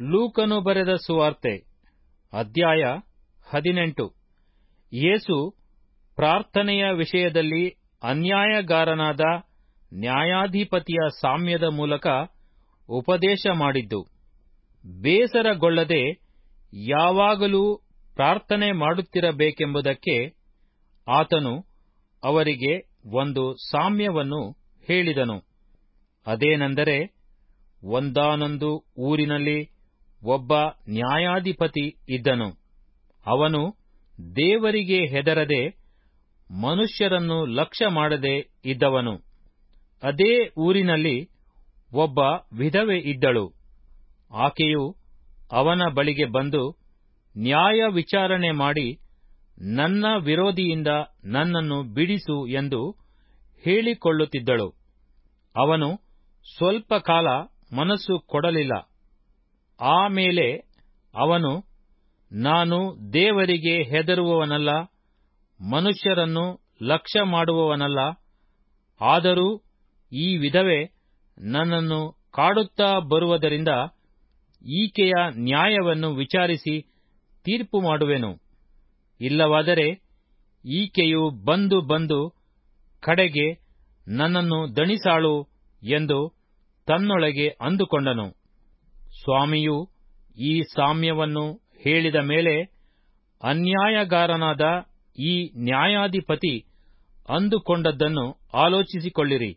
ಲೂಕನು ಬರೆದ ಸುವಾರ್ತೆ, ಅಧ್ಯಾಯ ಹದಿನೆಂಟು. ಯೇಸು ಪ್ರಾರ್ಥನೆಯ ವಿಷಯದಲ್ಲಿ ಅನ್ಯಾಯಗಾರನಾದ ನ್ಯಾಯಾಧಿಪತಿಯ ಸಾಮ್ಯದ ಮೂಲಕ ಉಪದೇಶ ಮಾಡಿದ್ದು, ಬೇಸರಗೊಳ್ಳದೆ ಯಾವಾಗಲೂ ಪ್ರಾರ್ಥನೆ ಮಾಡುತ್ತಿರಬೇಕೆಂಬುದಕ್ಕೆ ಆತನು ಅವರಿಗೆ ಒಂದು ಸಾಮ್ಯವನ್ನು ಹೇಳಿದನು. ಅದೇನೆಂದರೆ, ಒಂದಾನೊಂದು ಊರಿನಲ್ಲಿ ಒಬ್ಬ ನ್ಯಾಯಾಧಿಪತಿ ಇದ್ದನು. ಅವನು ದೇವರಿಗೆ ಹೆದರದೆ ಮನುಷ್ಯರನ್ನು ಲಕ್ಷ್ಯ ಮಾಡದೆ ಇದ್ದವನು. ಅದೇ ಊರಿನಲ್ಲಿ ಒಬ್ಬ ವಿಧವೆ ಇದ್ದಳು. ಆಕೆಯು ಅವನ ಬಳಿಗೆ ಬಂದು ನ್ಯಾಯ ವಿಚಾರಣೆ ಮಾಡಿ ನನ್ನ ವಿರೋಧಿಯಿಂದ ನನ್ನನ್ನು ಬಿಡಿಸು ಎಂದು ಹೇಳಿಕೊಳ್ಳುತ್ತಿದ್ದಳು. ಅವನು ಸ್ವಲ್ಪ ಕಾಲ ಮನಸ್ಸು ಕೊಡಲಿಲ್ಲ. ಆಮೇಲೆ ಅವನು, ನಾನು ದೇವರಿಗೆ ಹೆದರುವವನಲ್ಲ, ಮನುಷ್ಯರನ್ನು ಲಕ್ಷ್ಯ ಮಾಡುವವನಲ್ಲ, ಆದರೂ ಈ ವಿಧವೆ ನನ್ನನ್ನು ಕಾಡುತ್ತಾ ಬರುವುದರಿಂದ ಈಕೆಯ ನ್ಯಾಯವನ್ನು ವಿಚಾರಿಸಿ ತೀರ್ಪು ಮಾಡುವೆನು. ಇಲ್ಲವಾದರೆ ಈಕೆಯು ಬಂದು ಬಂದು ಕಡೆಗೆ ನನ್ನನ್ನು ದಣಿಸಾಳು ಎಂದು ತನ್ನೊಳಗೆ ಅಂದುಕೊಂಡನು. ಸ್ವಾಮಿಯು ಈ ಸಾಮ್ಯವನ್ನು ಹೇಳಿದ ಮೇಲೆ ಅನ್ಯಾಯಗಾರನಾದ ಈ ನ್ಯಾಯಾಧಿಪತಿ ಅಂದುಕೊಂಡದ್ದನ್ನು ಆಲೋಚಿಸಿಕೊಳ್ಳಿರಿ.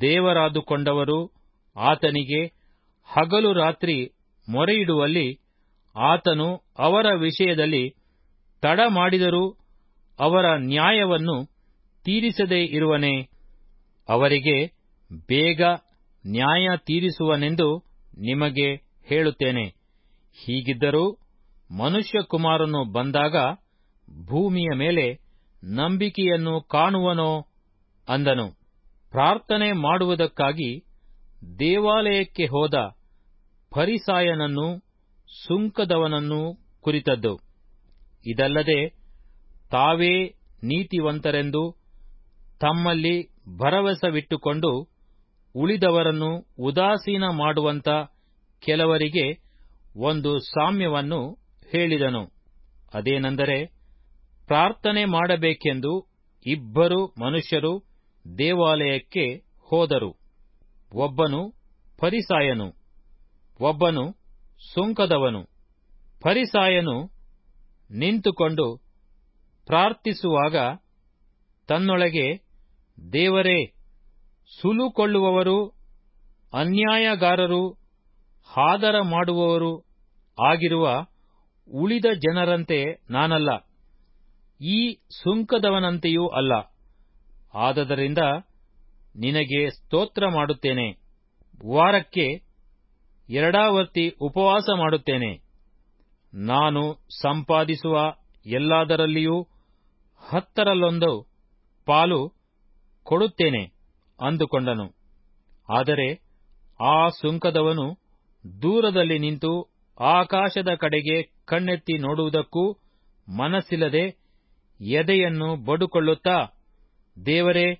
ದೇವರಾದುಕೊಂಡವರು ಆತನಿಗೆ ಹಗಲು ರಾತ್ರಿ ಮೊರೆಯಿಡುವಲ್ಲಿ ಆತನು ಅವರ ವಿಷಯದಲ್ಲಿ ತಡ ಮಾಡಿದರೂ ಅವರ ನ್ಯಾಯವನ್ನು ತೀರಿಸದೇ ಇರುವನೇ. ಅವರಿಗೆ ಬೇಗ ನ್ಯಾಯ ತೀರಿಸುವನೆಂದು ನಿಮಗೆ ಹೇಳುತ್ತೇನೆ. ಹೀಗಿದ್ದರೂ ಮನುಷ್ಯಕುಮಾರನು ಬಂದಾಗ ಭೂಮಿಯ ಮೇಲೆ ನಂಬಿಕೆಯನ್ನು ಕಾಣುವನೋ ಅಂದನು. ಪ್ರಾರ್ಥನೆ ಮಾಡುವುದಕ್ಕಾಗಿ ದೇವಾಲಯಕ್ಕೆ ಹೋದ ಫರಿಸಾಯನನ್ನು ಸುಂಕದವನನ್ನು ಕುರಿತದ್ದು. ಇದಲ್ಲದೆ ತಾವೇ ನೀತಿವಂತರೆಂದು ತಮ್ಮಲ್ಲಿ ಭರವಸವಿಟ್ಟುಕೊಂಡು ಉಳಿದವರನ್ನು ಉದಾಸೀನ ಮಾಡುವಂತ ಕೆಲವರಿಗೆ ಒಂದು ಸಾಮ್ಯವನ್ನು ಹೇಳಿದನು. ಅದೇನೆಂದರೆ, ಪ್ರಾರ್ಥನೆ ಮಾಡಬೇಕೆಂದು ಇಬ್ಬರು ಮನುಷ್ಯರು ದೇವಾಲಯಕ್ಕೆ ಹೋದರು. ಒಬ್ಬನು ಫರಿಸಾಯನು, ಒಬ್ಬನು ಸುಂಕದವನು. ಫರಿಸಾಯನು ನಿಂತುಕೊಂಡು ಪ್ರಾರ್ಥಿಸುವಾಗ ತನ್ನೊಳಗೆ, ದೇವರೇ ಸುಲುಕೊಳ್ಳುವವರು, ಅನ್ಯಾಯಗಾರರು, ಹಾದರ ಮಾಡುವವರು ಆಗಿರುವ ಉಳಿದ ಜನರಂತೆ ನಾನಲ್ಲ. ಈ ಸುಂಕದವನಂತೆಯೂ ಅಲ್ಲ. ಆದದರಿಂದ ನಿನಗೆ ಸ್ತೋತ್ರ ಮಾಡುತ್ತೇನೆ. ವಾರಕ್ಕೆ ಎರಡಾವರ್ತಿ ಉಪವಾಸ ಮಾಡುತ್ತೇನೆ. ನಾನು ಸಂಪಾದಿಸುವ ಎಲ್ಲದರಲ್ಲಿಯೂ ಹತ್ತರಲ್ಲೊಂದು ಪಾಲು ಕೊಡುತ್ತೇನೆ. ಅಂದುಕೊಂಡನು. ಆದರೆ ಆ ಸುಂಕದವನು ದೂರದಲ್ಲಿ ನಿಂತು ಆಕಾಶದ ಕಡೆಗೆ ಕಣ್ಣೆತ್ತಿ ನೋಡುವುದಕ್ಕೂ ಮನಸ್ಸಿಲ್ಲದೆ ಎದೆಯನ್ನು ಬಡುಕೊಳ್ಳುತ್ತಾ, ದೇವರೇ,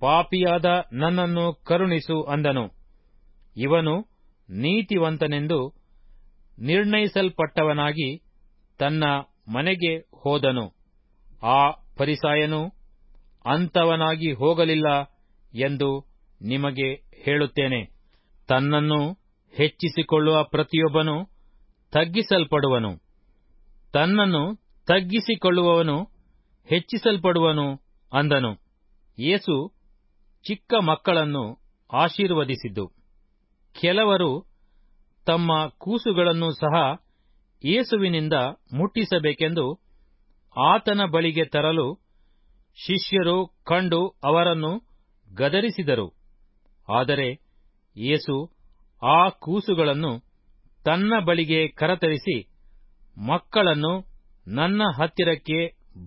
ಪಾಪಿಯಾದ ನನ್ನನ್ನು ಕರುಣಿಸು ಅಂದನು. ಇವನು ನೀತಿವಂತನೆಂದು ನಿರ್ಣಯಿಸಲ್ಪಟ್ಟವನಾಗಿ ತನ್ನ ಮನೆಗೆ ಹೋದನು. ಆ ಪರಿಸಾಯನು ಅಂಥವನಾಗಿ ಹೋಗಲಿಲ್ಲ. ಎಂದು ನಿಮಗೆ ಹೇಳುತ್ತೇನೆ. ತನ್ನನ್ನು ಹೆಚ್ಚಿಸಿಕೊಳ್ಳುವ ಪ್ರತಿಯೊಬ್ಬನು ತಗ್ಗಿಸಲ್ಪಡುವನು. ತನ್ನನ್ನು ತಗ್ಗಿಸಿಕೊಳ್ಳುವವನು ಹೆಚ್ಚಿಸಲ್ಪಡುವನು ಅಂದನು. ಯೇಸು ಚಿಕ್ಕ ಮಕ್ಕಳನ್ನು ಆಶೀರ್ವದಿಸಿದ್ದು. ಕೆಲವರು ತಮ್ಮ ಕೂಸುಗಳನ್ನು ಸಹ ಯೇಸುವಿನಿಂದ ಮುಟ್ಟಿಸಬೇಕೆಂದು ಆತನ ಬಳಿಗೆ ತರಲು ಶಿಷ್ಯರು ಕಂಡು ಅವರನ್ನು ಗದರಿಸಿದರು. ಆದರೆ ಯೇಸು ಆ ಕೂಸುಗಳನ್ನು ತನ್ನ ಬಳಿಗೆ ಕರತರಿಸಿ, ಮಕ್ಕಳನ್ನು ನನ್ನ ಹತ್ತಿರಕ್ಕೆ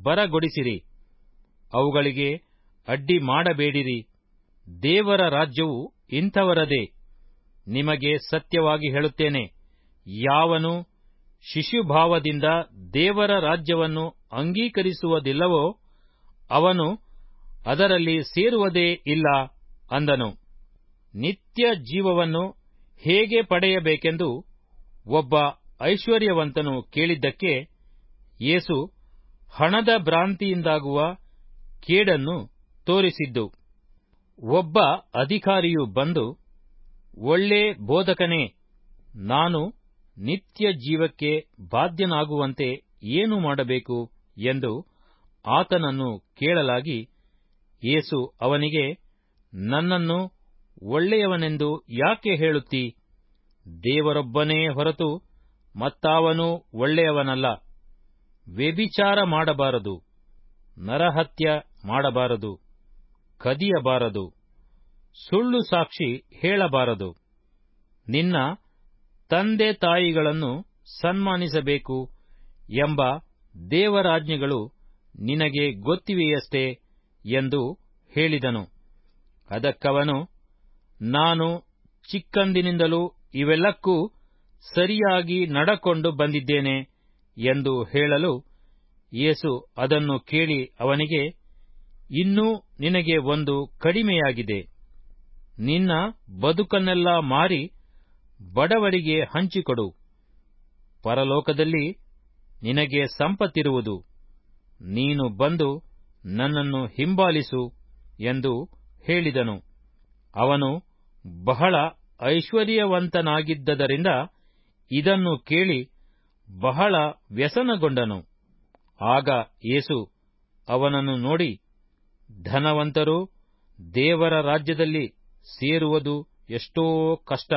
ಬರಗೊಡಿಸಿರಿ. ಅವುಗಳಿಗೆ ಅಡ್ಡಿ ಮಾಡಬೇಡಿರಿ. ದೇವರ ರಾಜ್ಯವು ಇಂಥವರದೇ. ನಿಮಗೆ ಸತ್ಯವಾಗಿ ಹೇಳುತ್ತೇನೆ, ಯಾವನು ಶಿಶುಭಾವದಿಂದ ದೇವರ ರಾಜ್ಯವನ್ನು ಅಂಗೀಕರಿಸುವುದಿಲ್ಲವೋ ಅವನು ಅದರಲ್ಲಿ ಸೇರುವುದೇ ಇಲ್ಲ ಅಂದನು. ನಿತ್ಯ ಜೀವವನ್ನು ಹೇಗೆ ಪಡೆಯಬೇಕೆಂದು ಒಬ್ಬ ಐಶ್ವರ್ಯವಂತನು ಕೇಳಿದ್ದಕ್ಕೆ ಯೇಸು ಹಣದ ಭ್ರಾಂತಿಯಿಂದಾಗುವ ಕೇಡನ್ನು ತೋರಿಸಿದ್ದು. ಒಬ್ಬ ಅಧಿಕಾರಿಯು ಬಂದು, ಒಳ್ಳೆ ಬೋಧಕನೇ, ನಾನು ನಿತ್ಯ ಜೀವಕ್ಕೆ ಬಾಧ್ಯನಾಗುವಂತೆ ಏನು ಮಾಡಬೇಕು? ಎಂದು ಆತನನ್ನು ಕೇಳಲಾಗಿ ಯೇಸು ಅವನಿಗೆ, ನನ್ನನ್ನು ಒಳ್ಳೆಯವನೆಂದು ಯಾಕೆ ಹೇಳುತ್ತಿ? ದೇವರೊಬ್ಬನೇ ಹೊರತು ಮತ್ತಾವನೂ ಒಳ್ಳೆಯವನಲ್ಲ. ವ್ಯಭಿಚಾರ ಮಾಡಬಾರದು, ನರಹತ್ಯ ಮಾಡಬಾರದು, ಕದಿಯಬಾರದು, ಸುಳ್ಳು ಸಾಕ್ಷಿ ಹೇಳಬಾರದು. ನಿನ್ನ ತಂದೆ ತಾಯಿಗಳನ್ನು ಸನ್ಮಾನಿಸಬೇಕು ಎಂಬ ದೇವರಾಜ್ಞೆಗಳು ನಿನಗೆ ಗೊತ್ತಿವೆಯಷ್ಟೇ. ಎಂದು ಹೇಳಿದನು. ಅದಕ್ಕವನು, ನಾನು ಚಿಕ್ಕಂದಿನಿಂದಲೂ ಇವೆಲ್ಲಕ್ಕೂ ಸರಿಯಾಗಿ ನಡಕೊಂಡು ಬಂದಿದ್ದೇನೆ ಎಂದು ಹೇಳಲು ಯೇಸು ಅದನ್ನು ಕೇಳಿ ಅವನಿಗೆ, ಇನ್ನೂ ನಿನಗೆ ಒಂದು ಕಡಿಮೆಯಾಗಿದೆ. ನಿನ್ನ ಬದುಕನ್ನೆಲ್ಲ ಮಾರಿ ಬಡವರಿಗೆ ಹಂಚಿಕೊಡು. ಪರಲೋಕದಲ್ಲಿ ನಿನಗೆ ಸಂಪತ್ತಿರುವುದು. ನೀನು ಬಂದು ನನ್ನನ್ನು ಹಿಂಬಾಲಿಸು ಎಂದು ಹೇಳಿದನು. ಅವನು ಬಹಳ ಐಶ್ವರ್ಯವಂತನಾಗಿದ್ದರಿಂದ ಇದನ್ನು ಕೇಳಿ ಬಹಳ ವ್ಯಸನಗೊಂಡನು. ಆಗ ಯೇಸು ಅವನನ್ನು ನೋಡಿ, ಧನವಂತರು ದೇವರ ರಾಜ್ಯದಲ್ಲಿ ಸೇರುವುದು ಎಷ್ಟೋ ಕಷ್ಟ.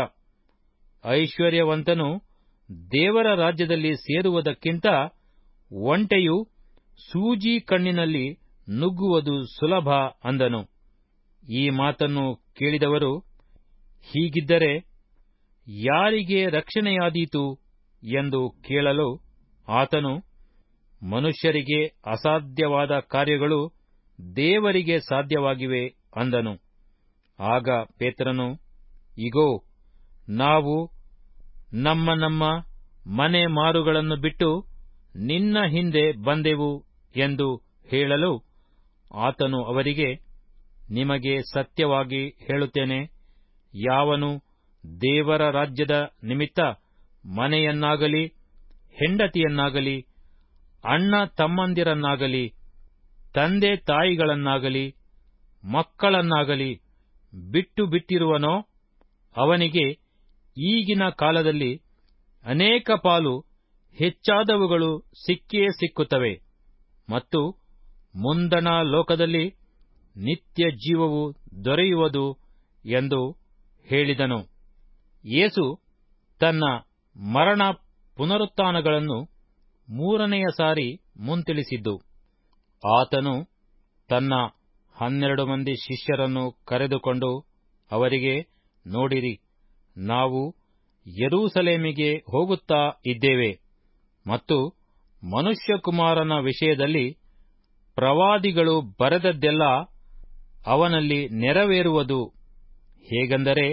ಐಶ್ವರ್ಯವಂತನು ದೇವರ ರಾಜ್ಯದಲ್ಲಿ ಸೇರುವುದಕ್ಕಿಂತ ಒಂಟೆಯು ಸೂಜಿ ಕಣ್ಣಿನಲ್ಲಿ ನುಗ್ಗುವುದು ಸುಲಭ ಅಂದನು. ಈ ಮಾತನ್ನು ಕೇಳಿದವರು, ಹೀಗಿದ್ದರೆ ಯಾರಿಗೆ ರಕ್ಷಣೆಯಾದೀತು ಎಂದು ಕೇಳಲು ಆತನು, ಮನುಷ್ಯರಿಗೆ ಅಸಾಧ್ಯವಾದ ಕಾರ್ಯಗಳು ದೇವರಿಗೆ ಸಾಧ್ಯವಾಗಿವೆ ಅಂದನು. ಆಗ ಪೇತ್ರನು, ಇಗೋ, ನಾವು ನಮ್ಮ ನಮ್ಮ ಮನೆ ಮಾರುಗಳನ್ನು ಬಿಟ್ಟು ನಿನ್ನ ಹಿಂದೆ ಬಂದೆವು ಎಂದು ಹೇಳಲು ಆತನು ಅವರಿಗೆ, ನಿಮಗೆ ಸತ್ಯವಾಗಿ ಹೇಳುತ್ತೇನೆ, ಯಾವನು ದೇವರ ರಾಜ್ಯದ ನಿಮಿತ್ತ ಮನೆಯನ್ನಾಗಲಿ, ಹೆಂಡತಿಯನ್ನಾಗಲಿ, ಅಣ್ಣ ತಮ್ಮಂದಿರನ್ನಾಗಲಿ, ತಂದೆ ತಾಯಿಗಳನ್ನಾಗಲಿ, ಮಕ್ಕಳನ್ನಾಗಲಿ ಬಿಟ್ಟು ಬಿಟ್ಟಿರುವನೋ, ಅವನಿಗೆ ಈಗಿನ ಕಾಲದಲ್ಲಿ ಅನೇಕ ಪಾಲು ಹೆಚ್ಚಾದವುಗಳು ಸಿಕ್ಕೇ ಸಿಕ್ಕುತ್ತವೆ ಮತ್ತು ಮುಂದಣ ಲೋಕದಲ್ಲಿ ನಿತ್ಯ ಜೀವವು ದೊರೆಯುವುದು ಎಂದು ಹೇಳಿದನು. ಯೇಸು ತನ್ನ ಮರಣ ಪುನರುತ್ಥಾನಗಳನ್ನು ಮೂರನೆಯ ಸಾರಿ ಮುಂತಿಳಿಸಿದ್ದು, ಆತನು ತನ್ನ ಹನ್ನೆರಡು ಮಂದಿ ಶಿಷ್ಯರನ್ನು ಕರೆದುಕೊಂಡು ಅವರಿಗೆ, ನೋಡಿರಿ, ನಾವು ಯರೂಸಲೇಮಿಗೆ ಹೋಗುತ್ತಾ ಇದ್ದೇವೆ ಮತ್ತು ಮನುಷ್ಯಕುಮಾರನ ವಿಷಯದಲ್ಲಿ ಪ್ರವಾದಿಗಳು ಬರೆದದ್ದೆಲ್ಲ ಅವನಲ್ಲಿ ನೆರವೇರುವುದು. ಹೇಗೆಂದರೆ,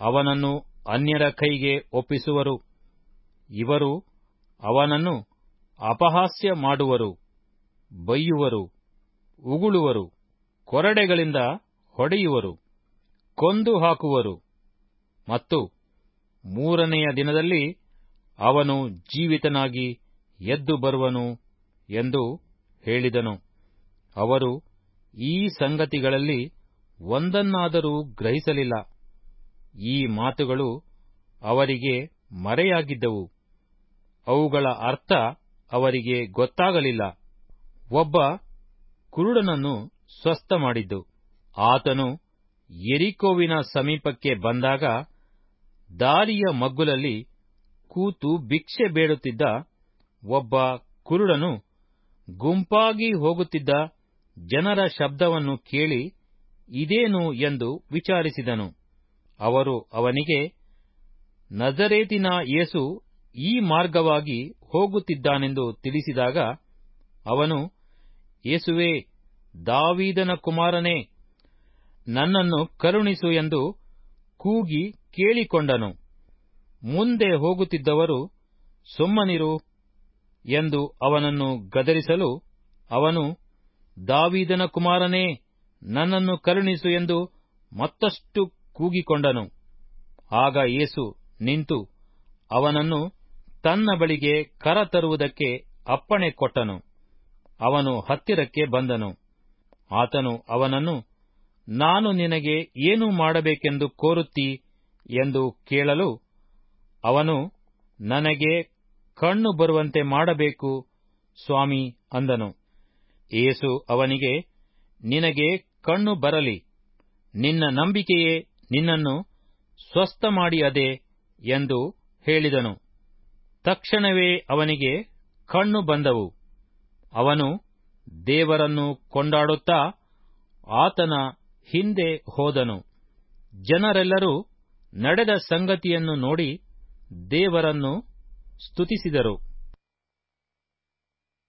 ಅವನನ್ನು ಅನ್ಯರ ಕೈಗೆ ಒಪ್ಪಿಸುವರು. ಇವರು ಅವನನ್ನು ಅಪಹಾಸ್ಯ ಮಾಡುವರು, ಬೈಯುವರು, ಉಗುಳುವರು, ಕೊರಡೆಗಳಿಂದ ಹೊಡೆಯುವರು, ಕೊಂದು ಹಾಕುವರು. ಮತ್ತು ಮೂರನೆಯ ದಿನದಲ್ಲಿ ಅವನು ಜೀವಿತನಾಗಿ ಎದ್ದು ಬರುವನು ಎಂದು ಹೇಳಿದನು. ಅವರು ಈ ಸಂಗತಿಗಳಲ್ಲಿ ಒಂದನ್ನಾದರೂ ಗ್ರಹಿಸಲಿಲ್ಲ. ಈ ಮಾತುಗಳು ಅವರಿಗೆ ಮರೆಯಾಗಿದ್ದವು. ಅವುಗಳ ಅರ್ಥ ಅವರಿಗೆ ಗೊತ್ತಾಗಲಿಲ್ಲ. ಒಬ್ಬ ಕುರುಡನನ್ನು ಸ್ವಸ್ಥ ಮಾಡಿದ್ದು ಆತನು ಎರಿಕೋವಿನ ಸಮೀಪಕ್ಕೆ ಬಂದಾಗ ದಾರಿಯ ಮಗ್ಗುಲಲ್ಲಿ ಕೂತು ಭಿಕ್ಷೆ ಬೇಡುತ್ತಿದ್ದ ಒಬ್ಬ ಕುರುಡನು ಗುಂಪಾಗಿ ಹೋಗುತ್ತಿದ್ದ ಜನರ ಶಬ್ದವನ್ನು ಕೇಳಿ ಇದೇನು ಎಂದು ವಿಚಾರಿಸಿದನು. ಅವರು ಅವನಿಗೆ, ನಜರೇತಿನ ಯೇಸು ಈ ಮಾರ್ಗವಾಗಿ ಹೋಗುತ್ತಿದ್ದಾನೆಂದು ತಿಳಿಸಿದಾಗ ಅವನು, ಯೇಸುವೇ, ದಾವೀದನ ಕುಮಾರನೇ, ನನ್ನನ್ನು ಕರುಣಿಸು ಎಂದು ಕೂಗಿ ಕೇಳಿಕೊಂಡನು. ಮುಂದೆ ಹೋಗುತ್ತಿದ್ದವರು, ಸುಮ್ಮನಿರು ಎಂದು ಅವನನ್ನು ಗದರಿಸಲು ಅವನು, ದಾವೀದನ ಕುಮಾರನೇ, ನನ್ನನ್ನು ಕರುಣಿಸು ಎಂದು ಮತ್ತಷ್ಟು ಕೂಗಿಕೊಂಡನು. ಆಗ ಏಸು ನಿಂತು ಅವನನ್ನು ತನ್ನ ಬಳಿಗೆ ಕರತರುವುದಕ್ಕೆ ಅಪ್ಪಣೆ ಕೊಟ್ಟನು. ಅವನು ಹತ್ತಿರಕ್ಕೆ ಬಂದನು. ಆತನು ಅವನನ್ನು, ನಾನು ನಿನಗೆ ಏನು ಮಾಡಬೇಕೆಂದು ಕೋರುತ್ತೀ? ಎಂದು ಕೇಳಲು ಅವನು, ನನಗೆ ಕಣ್ಣು ಬರುವಂತೆ ಮಾಡಬೇಕು, ಸ್ವಾಮಿ ಅಂದನು. ಏಸು ಅವನಿಗೆ, ನಿನಗೆ ಕಣ್ಣು ಬರಲಿ, ನಿನ್ನ ನಂಬಿಕೆಯೇ ನಿನ್ನನ್ನು ಸ್ವಸ್ಥ ಮಾಡಿಯದೆ ಎಂದು ಹೇಳಿದನು. ತಕ್ಷಣವೇ ಅವನಿಗೆ ಕಣ್ಣು ಬಂದವು. ಅವನು ದೇವರನ್ನು ಕೊಂಡಾಡುತ್ತಾ ಆತನ ಹಿಂದೆ ಹೋದನು. ಜನರೆಲ್ಲರೂ ನಡೆದ ಸಂಗತಿಯನ್ನು ನೋಡಿ ದೇವರನ್ನು ಸ್ತುತಿಸಿದರು.